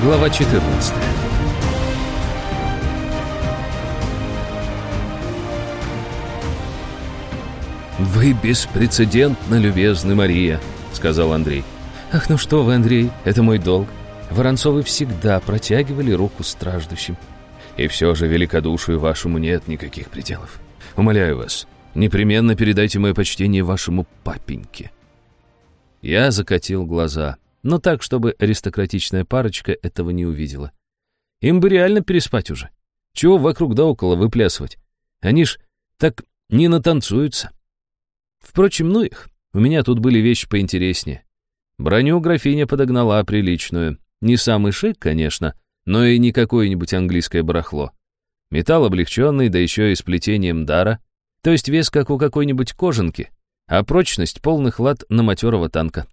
Глава 14 «Вы беспрецедентно любезны, Мария», — сказал Андрей. «Ах, ну что вы, Андрей, это мой долг. Воронцовы всегда протягивали руку страждущим. И все же великодушию вашему нет никаких пределов. Умоляю вас, непременно передайте мое почтение вашему папеньке». Я закатил глаза, но так, чтобы аристократичная парочка этого не увидела. Им бы реально переспать уже. Чего вокруг да около выплясывать? Они ж так не натанцуются. Впрочем, ну их. У меня тут были вещи поинтереснее. Броню графиня подогнала приличную. Не самый шик, конечно, но и не какое-нибудь английское барахло. Металл облегченный, да еще и с плетением дара. То есть вес, как у какой-нибудь кожанки, а прочность полных лад на матерого танка.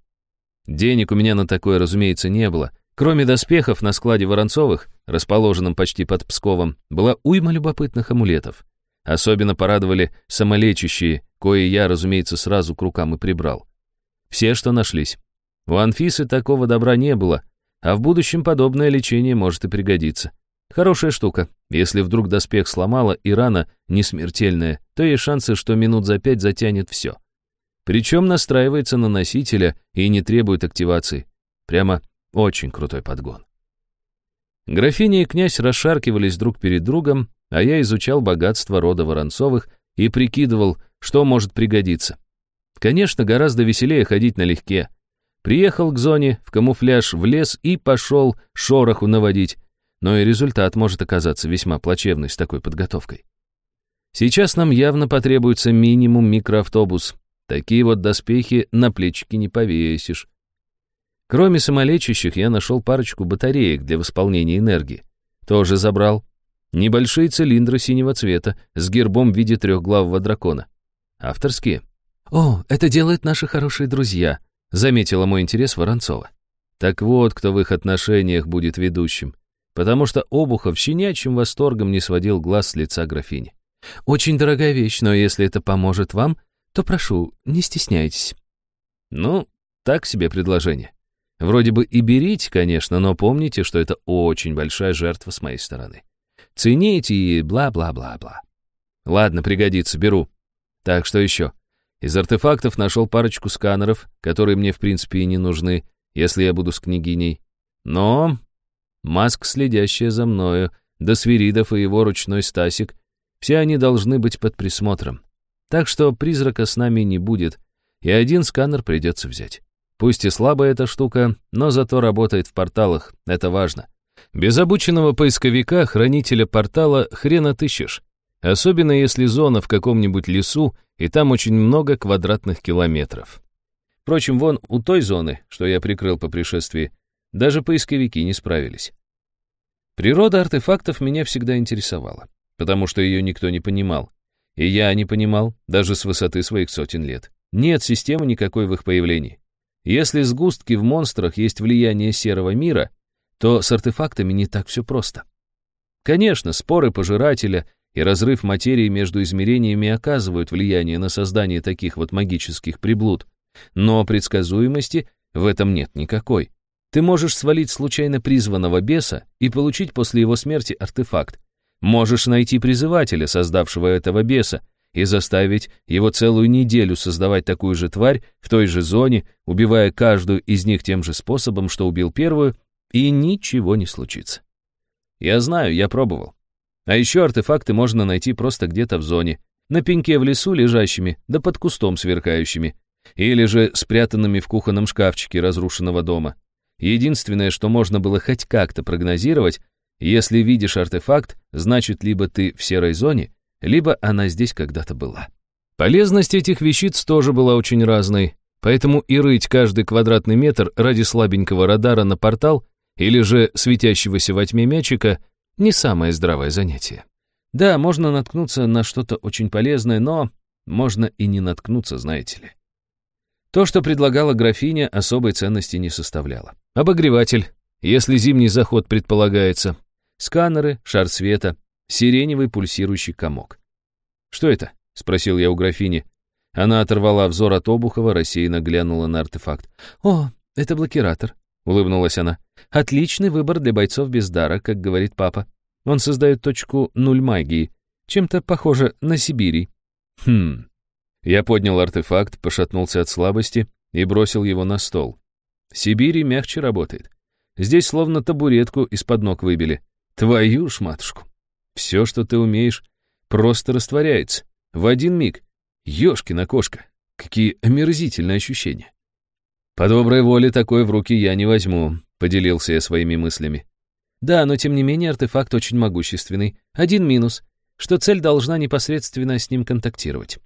Денег у меня на такое, разумеется, не было. Кроме доспехов на складе Воронцовых, расположенном почти под Псковом, была уйма любопытных амулетов. Особенно порадовали самолечащие, кое я, разумеется, сразу к рукам и прибрал. Все, что нашлись. У Анфисы такого добра не было, а в будущем подобное лечение может и пригодиться. Хорошая штука. Если вдруг доспех сломала и рана не смертельная, то есть шансы, что минут за пять затянет все. Причем настраивается на носителя и не требует активации. Прямо очень крутой подгон. Графиня и князь расшаркивались друг перед другом, а я изучал богатство рода Воронцовых и прикидывал, что может пригодиться. Конечно, гораздо веселее ходить налегке. Приехал к зоне, в камуфляж в лес и пошел шороху наводить, но и результат может оказаться весьма плачевный с такой подготовкой. Сейчас нам явно потребуется минимум микроавтобус, Такие вот доспехи на плечики не повесишь. Кроме самолечащих, я нашел парочку батареек для восполнения энергии. Тоже забрал. Небольшие цилиндры синего цвета с гербом в виде трехглавого дракона. Авторские. «О, это делают наши хорошие друзья», — заметила мой интерес Воронцова. Так вот, кто в их отношениях будет ведущим. Потому что Обухов щенячьим восторгом не сводил глаз с лица графини. «Очень дорогая вещь, но если это поможет вам, то прошу, не стесняйтесь». Ну, так себе предложение. Вроде бы и берите, конечно, но помните, что это очень большая жертва с моей стороны. Цените и бла-бла-бла-бла. Ладно, пригодится, беру. Так, что еще? Из артефактов нашел парочку сканеров, которые мне, в принципе, и не нужны, если я буду с княгиней. Но Маск, следящая за мною, до Свиридов и его ручной Стасик, все они должны быть под присмотром. Так что призрака с нами не будет, и один сканер придется взять. Пусть и слабая эта штука, но зато работает в порталах, это важно. Без обученного поисковика, хранителя портала, хрен отыщешь. Особенно если зона в каком-нибудь лесу, и там очень много квадратных километров. Впрочем, вон у той зоны, что я прикрыл по пришествии, даже поисковики не справились. Природа артефактов меня всегда интересовала, потому что ее никто не понимал. И я не понимал, даже с высоты своих сотен лет. Нет системы никакой в их появлении. Если сгустки в монстрах есть влияние серого мира, то с артефактами не так все просто. Конечно, споры пожирателя и разрыв материи между измерениями оказывают влияние на создание таких вот магических приблуд, но предсказуемости в этом нет никакой. Ты можешь свалить случайно призванного беса и получить после его смерти артефакт, Можешь найти призывателя, создавшего этого беса, и заставить его целую неделю создавать такую же тварь в той же зоне, убивая каждую из них тем же способом, что убил первую, и ничего не случится. Я знаю, я пробовал. А еще артефакты можно найти просто где-то в зоне, на пеньке в лесу лежащими, да под кустом сверкающими, или же спрятанными в кухонном шкафчике разрушенного дома. Единственное, что можно было хоть как-то прогнозировать, если видишь артефакт, значит, либо ты в серой зоне, либо она здесь когда-то была. Полезность этих вещиц тоже была очень разной, поэтому и рыть каждый квадратный метр ради слабенького радара на портал или же светящегося во тьме мячика не самое здравое занятие. Да, можно наткнуться на что-то очень полезное, но можно и не наткнуться, знаете ли. То, что предлагала графиня, особой ценности не составляло. Обогреватель, если зимний заход предполагается, Сканеры, шар света, сиреневый пульсирующий комок. «Что это?» — спросил я у графини. Она оторвала взор от Обухова, рассеянно глянула на артефакт. «О, это блокиратор. — улыбнулась она. «Отличный выбор для бойцов без дара, как говорит папа. Он создает точку нуль магии, чем-то похоже на Сибири». «Хм». Я поднял артефакт, пошатнулся от слабости и бросил его на стол. Сибири мягче работает. Здесь словно табуретку из-под ног выбили. Твою ж матушку. Все, что ты умеешь, просто растворяется. В один миг. Ёшкина кошка. Какие омерзительные ощущения. По доброй воле такой в руки я не возьму, поделился я своими мыслями. Да, но тем не менее артефакт очень могущественный. Один минус, что цель должна непосредственно с ним контактировать.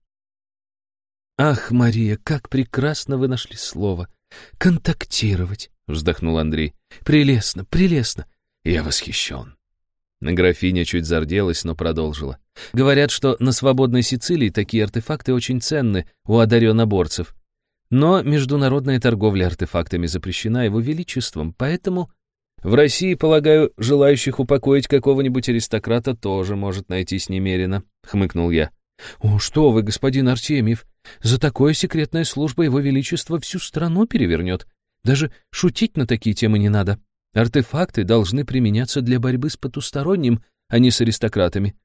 Ах, Мария, как прекрасно вы нашли слово. Контактировать, вздохнул Андрей. Прелестно, прелестно. Я восхищен. Графиня чуть зарделась, но продолжила. Говорят, что на свободной Сицилии такие артефакты очень ценны у одареноборцев. Но международная торговля артефактами запрещена его величеством, поэтому... В России, полагаю, желающих упокоить какого-нибудь аристократа тоже может найтись немерено, — хмыкнул я. «О, что вы, господин Артемьев, за такое секретная служба его величества всю страну перевернет. Даже шутить на такие темы не надо. Артефакты должны применяться для борьбы с потусторонним, а не с аристократами.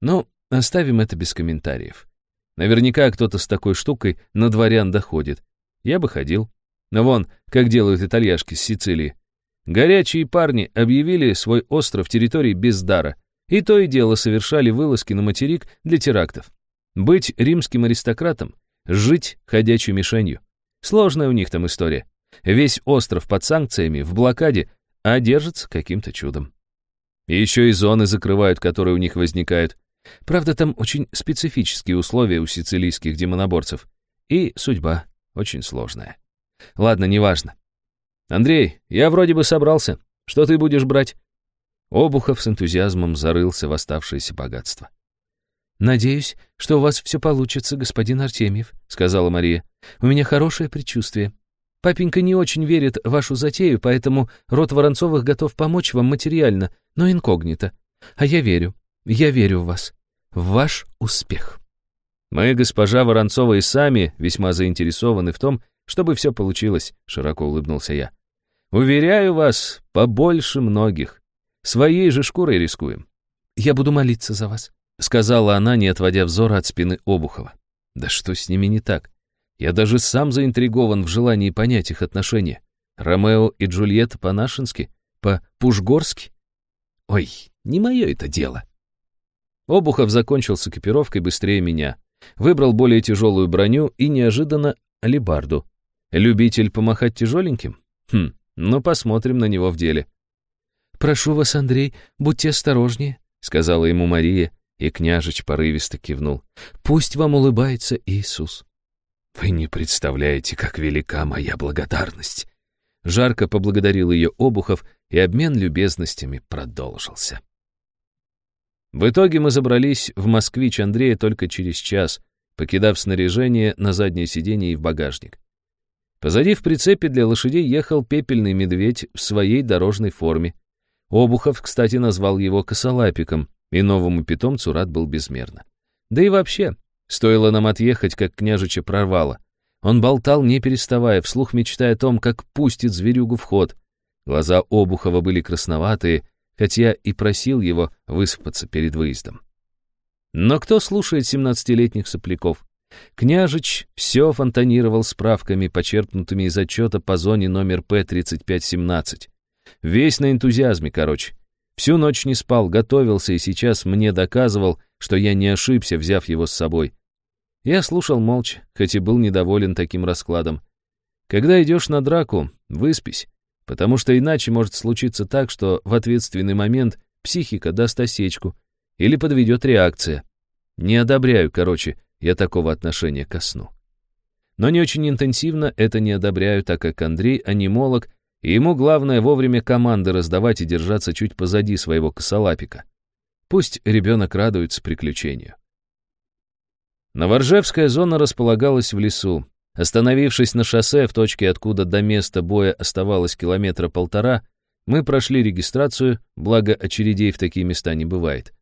Но оставим это без комментариев. Наверняка кто-то с такой штукой на дворян доходит. Я бы ходил. Но вон, как делают итальяшки с Сицилии. Горячие парни объявили свой остров территории без дара, и то и дело совершали вылазки на материк для терактов. Быть римским аристократом, жить ходячей мишенью. Сложная у них там история. Весь остров под санкциями, в блокаде, а держится каким-то чудом. И еще и зоны закрывают, которые у них возникают. Правда, там очень специфические условия у сицилийских демоноборцев. И судьба очень сложная. Ладно, неважно. Андрей, я вроде бы собрался. Что ты будешь брать? Обухов с энтузиазмом зарылся в оставшееся богатство. «Надеюсь, что у вас все получится, господин Артемьев», — сказала Мария. «У меня хорошее предчувствие. Папенька не очень верит в вашу затею, поэтому род Воронцовых готов помочь вам материально, но инкогнито. А я верю. Я верю в вас. В ваш успех. Мы, госпожа Воронцова, и сами весьма заинтересованы в том, чтобы все получилось, широко улыбнулся я. Уверяю вас, побольше многих. Своей же шкурой рискуем. Я буду молиться за вас, сказала она, не отводя взора от спины Обухова. Да что с ними не так? Я даже сам заинтригован в желании понять их отношения. Ромео и Джульетта по-нашенски, по-пушгорски. Ой, не мое это дело. Обухов закончил с экипировкой быстрее меня. Выбрал более тяжелую броню и неожиданно алибарду. Любитель помахать тяжеленьким? Хм, ну посмотрим на него в деле. «Прошу вас, Андрей, будьте осторожнее», — сказала ему Мария, и княжич порывисто кивнул. «Пусть вам улыбается Иисус». «Вы не представляете, как велика моя благодарность!» Жарко поблагодарил ее Обухов, и обмен любезностями продолжился. В итоге мы забрались в «Москвич» Андрея только через час, покидав снаряжение на заднее сиденье и в багажник. Позади в прицепе для лошадей ехал пепельный медведь в своей дорожной форме. Обухов, кстати, назвал его косолапиком, и новому питомцу рад был безмерно. Да и вообще, Стоило нам отъехать, как княжича прорвало. Он болтал, не переставая, вслух мечтая о том, как пустит зверюгу в ход. Глаза Обухова были красноватые, хотя и просил его выспаться перед выездом. Но кто слушает семнадцатилетних сопляков? Княжич все фонтанировал справками, почерпнутыми из отчета по зоне номер П-3517. Весь на энтузиазме, короче. Всю ночь не спал, готовился и сейчас мне доказывал, что я не ошибся, взяв его с собой. Я слушал молча, хоть и был недоволен таким раскладом. Когда идешь на драку, выспись, потому что иначе может случиться так, что в ответственный момент психика даст осечку или подведет реакция. Не одобряю, короче, я такого отношения ко сну. Но не очень интенсивно это не одобряю, так как Андрей анимолог, и ему главное вовремя команды раздавать и держаться чуть позади своего косолапика. Пусть ребенок радуется приключению. Новоржевская зона располагалась в лесу. Остановившись на шоссе в точке, откуда до места боя оставалось километра полтора, мы прошли регистрацию, благо очередей в такие места не бывает.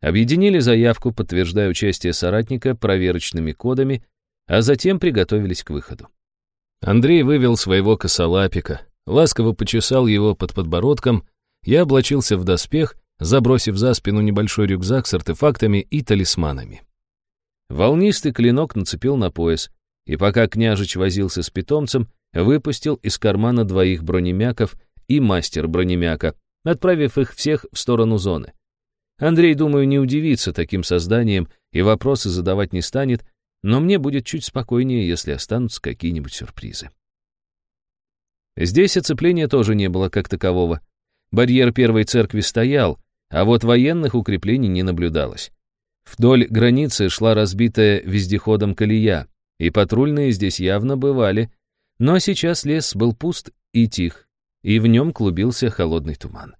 Объединили заявку, подтверждая участие соратника проверочными кодами, а затем приготовились к выходу. Андрей вывел своего косолапика, ласково почесал его под подбородком, я облачился в доспех, забросив за спину небольшой рюкзак с артефактами и талисманами. Волнистый клинок нацепил на пояс, и пока княжич возился с питомцем, выпустил из кармана двоих бронемяков и мастер бронемяка, отправив их всех в сторону зоны. Андрей, думаю, не удивится таким созданием и вопросы задавать не станет, но мне будет чуть спокойнее, если останутся какие-нибудь сюрпризы. Здесь оцепления тоже не было как такового. Барьер первой церкви стоял, а вот военных укреплений не наблюдалось. Вдоль границы шла разбитая вездеходом колея, и патрульные здесь явно бывали, но сейчас лес был пуст и тих, и в нем клубился холодный туман.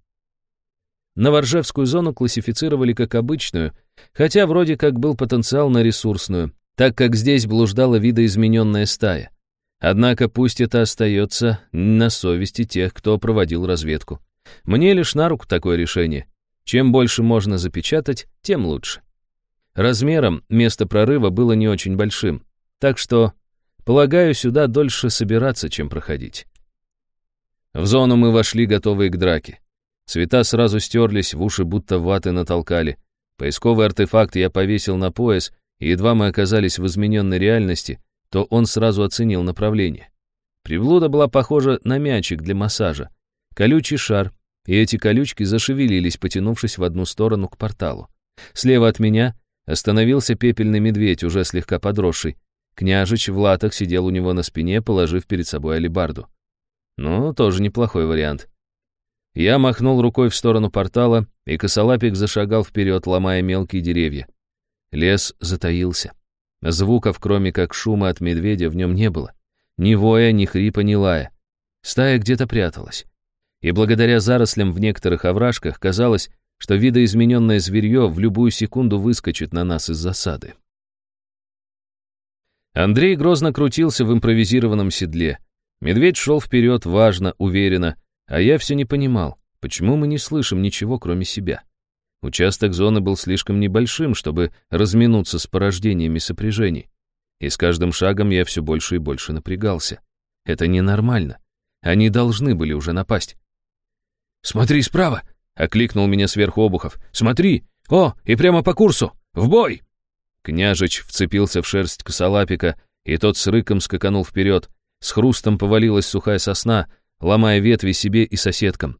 Новоржевскую зону классифицировали как обычную, хотя вроде как был потенциал на ресурсную, так как здесь блуждала видоизмененная стая. Однако пусть это остается на совести тех, кто проводил разведку. Мне лишь на руку такое решение. Чем больше можно запечатать, тем лучше. Размером место прорыва было не очень большим, так что, полагаю, сюда дольше собираться, чем проходить. В зону мы вошли, готовые к драке. Цвета сразу стерлись, в уши будто ваты натолкали. Поисковый артефакт я повесил на пояс, и едва мы оказались в измененной реальности, то он сразу оценил направление. Приблуда была похожа на мячик для массажа. Колючий шар, и эти колючки зашевелились, потянувшись в одну сторону к порталу. Слева от меня остановился пепельный медведь, уже слегка подросший. Княжич в латах сидел у него на спине, положив перед собой алебарду. Ну, тоже неплохой вариант. Я махнул рукой в сторону портала, и косолапик зашагал вперед, ломая мелкие деревья. Лес затаился. Звуков, кроме как шума от медведя, в нем не было. Ни воя, ни хрипа, ни лая. Стая где-то пряталась. И благодаря зарослям в некоторых овражках казалось, что видоизмененное зверье в любую секунду выскочит на нас из засады. Андрей грозно крутился в импровизированном седле. Медведь шел вперед, важно, уверенно, а я все не понимал, почему мы не слышим ничего, кроме себя. Участок зоны был слишком небольшим, чтобы разминуться с порождениями сопряжений. И с каждым шагом я все больше и больше напрягался. Это ненормально. Они должны были уже напасть. «Смотри справа!» — окликнул меня сверху Обухов. «Смотри! О, и прямо по курсу! В бой!» Княжич вцепился в шерсть косолапика, и тот с рыком скаканул вперед. С хрустом повалилась сухая сосна, ломая ветви себе и соседкам.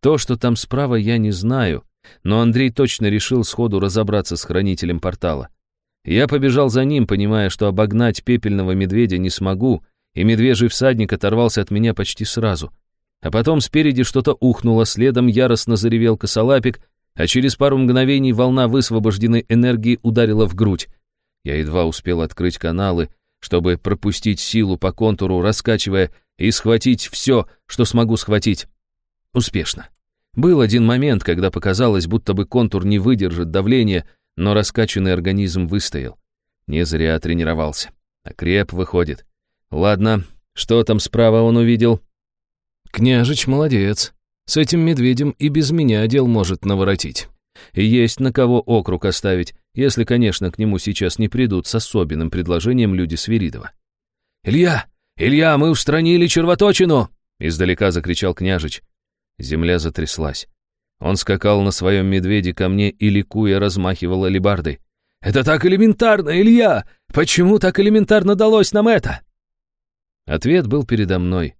То, что там справа, я не знаю, но Андрей точно решил сходу разобраться с хранителем портала. Я побежал за ним, понимая, что обогнать пепельного медведя не смогу, и медвежий всадник оторвался от меня почти сразу. А потом спереди что-то ухнуло, следом яростно заревел косолапик, а через пару мгновений волна высвобожденной энергии ударила в грудь. Я едва успел открыть каналы, чтобы пропустить силу по контуру, раскачивая и схватить все, что смогу схватить. Успешно. Был один момент, когда показалось, будто бы контур не выдержит давления, но раскачанный организм выстоял. Не зря тренировался. А креп выходит. Ладно, что там справа он увидел? Княжич молодец. С этим медведем и без меня дел может наворотить. И есть на кого округ оставить, если, конечно, к нему сейчас не придут с особенным предложением люди Свиридова. «Илья! Илья, мы устранили червоточину!» Издалека закричал княжич. Земля затряслась. Он скакал на своем медведе ко мне и, ликуя, размахивал алебардой. «Это так элементарно, Илья! Почему так элементарно далось нам это?» Ответ был передо мной.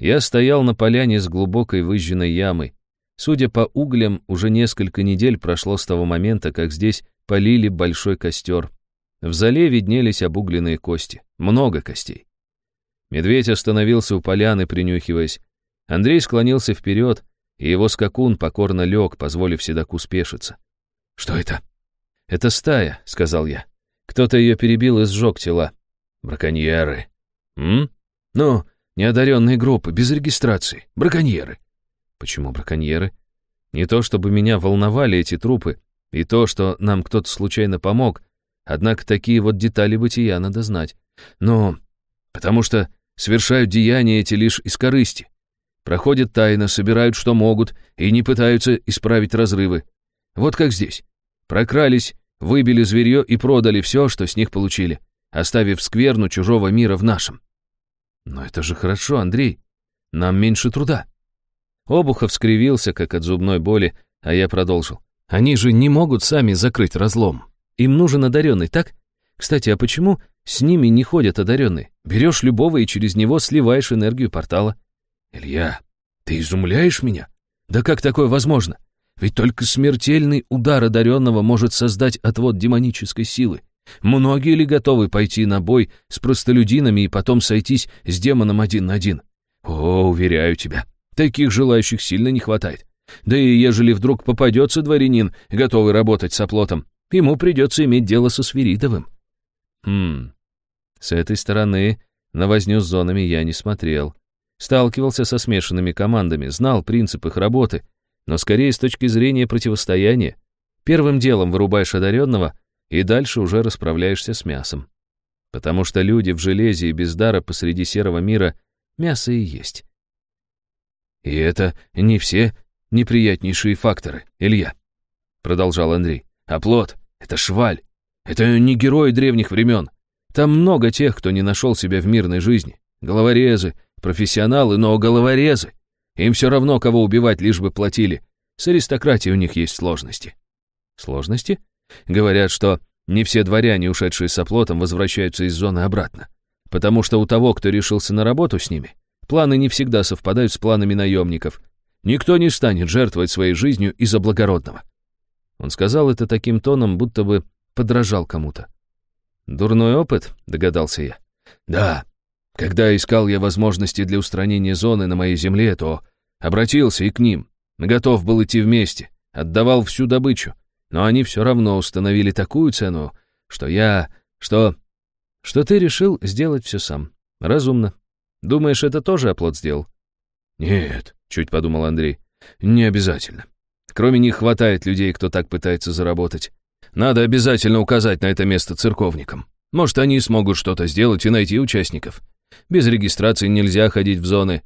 Я стоял на поляне с глубокой выжженной ямой. Судя по углям, уже несколько недель прошло с того момента, как здесь полили большой костер. В зале виднелись обугленные кости. Много костей. Медведь остановился у поляны, принюхиваясь. Андрей склонился вперед, и его скакун покорно лег, позволив седаку спешиться. «Что это?» «Это стая», — сказал я. «Кто-то ее перебил и сжег тела». «Браконьеры». «М? Ну, неодаренные группы, без регистрации. Браконьеры». «Почему браконьеры?» «Не то, чтобы меня волновали эти трупы, и то, что нам кто-то случайно помог, однако такие вот детали бытия надо знать. Но потому что совершают деяния эти лишь из корысти. Проходят тайно, собирают, что могут, и не пытаются исправить разрывы. Вот как здесь. Прокрались, выбили зверье и продали все, что с них получили, оставив скверну чужого мира в нашем. Но это же хорошо, Андрей. Нам меньше труда». Обухов скривился, как от зубной боли, а я продолжил. «Они же не могут сами закрыть разлом. Им нужен одаренный, так? Кстати, а почему с ними не ходят одаренные? Берешь любого и через него сливаешь энергию портала». «Илья, ты изумляешь меня? Да как такое возможно? Ведь только смертельный удар одаренного может создать отвод демонической силы. Многие ли готовы пойти на бой с простолюдинами и потом сойтись с демоном один на один? О, уверяю тебя, таких желающих сильно не хватает. Да и ежели вдруг попадется дворянин, готовый работать с оплотом, ему придется иметь дело со Свиридовым. Хм, с этой стороны на возню с зонами я не смотрел. Сталкивался со смешанными командами, знал принцип их работы, но скорее с точки зрения противостояния. Первым делом вырубаешь одаренного, и дальше уже расправляешься с мясом. Потому что люди в железе и без дара посреди серого мира мясо и есть. И это не все неприятнейшие факторы, Илья, продолжал Андрей. А плод — это шваль. Это не герои древних времен. Там много тех, кто не нашел себя в мирной жизни. Головорезы, профессионалы, но головорезы. Им все равно, кого убивать, лишь бы платили. С аристократией у них есть сложности. Сложности? Говорят, что не все дворяне, ушедшие с оплотом, возвращаются из зоны обратно. Потому что у того, кто решился на работу с ними, планы не всегда совпадают с планами наемников. Никто не станет жертвовать своей жизнью из-за благородного. Он сказал это таким тоном, будто бы подражал кому-то. «Дурной опыт?» — догадался я. «Да. Когда искал я возможности для устранения зоны на моей земле, то обратился и к ним. Готов был идти вместе, отдавал всю добычу. Но они все равно установили такую цену, что я... что... что ты решил сделать все сам. Разумно. Думаешь, это тоже оплот сделал? Нет, чуть подумал Андрей. Не обязательно. Кроме них хватает людей, кто так пытается заработать. Надо обязательно указать на это место церковникам. Может, они смогут что-то сделать и найти участников. Без регистрации нельзя ходить в зоны.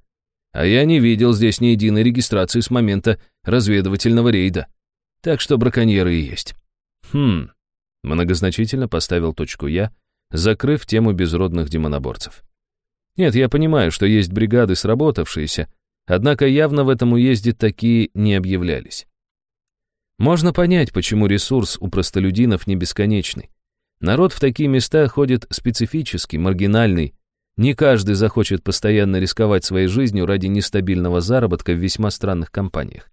А я не видел здесь ни единой регистрации с момента разведывательного рейда. Так что браконьеры и есть. Хм, многозначительно поставил точку я, закрыв тему безродных демоноборцев. Нет, я понимаю, что есть бригады сработавшиеся, однако явно в этом уезде такие не объявлялись. Можно понять, почему ресурс у простолюдинов не бесконечный. Народ в такие места ходит специфический, маргинальный. Не каждый захочет постоянно рисковать своей жизнью ради нестабильного заработка в весьма странных компаниях.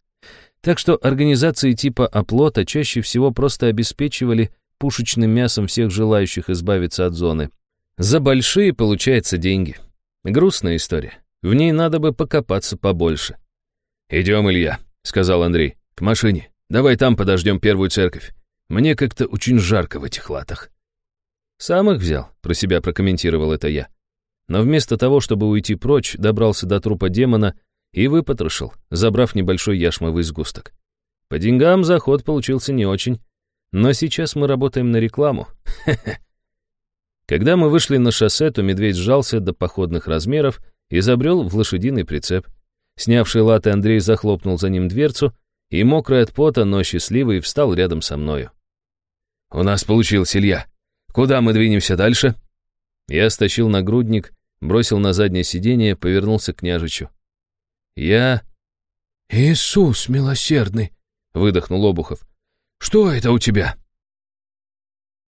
Так что организации типа оплота чаще всего просто обеспечивали пушечным мясом всех желающих избавиться от зоны. За большие получается деньги. Грустная история. В ней надо бы покопаться побольше. «Идем, Илья», — сказал Андрей, — «к машине. Давай там подождем первую церковь. Мне как-то очень жарко в этих латах». «Сам их взял», — про себя прокомментировал это я. Но вместо того, чтобы уйти прочь, добрался до трупа демона и выпотрошил, забрав небольшой яшмовый сгусток. По деньгам заход получился не очень, но сейчас мы работаем на рекламу. Когда мы вышли на шоссе, то медведь сжался до походных размеров и забрел в лошадиный прицеп. Снявший латы Андрей захлопнул за ним дверцу и, мокрый от пота, но счастливый, встал рядом со мною. «У нас получился, Илья. Куда мы двинемся дальше?» Я стащил нагрудник, бросил на заднее сиденье, повернулся к княжичу. Я... «Иисус милосердный!» — выдохнул Обухов. «Что это у тебя?»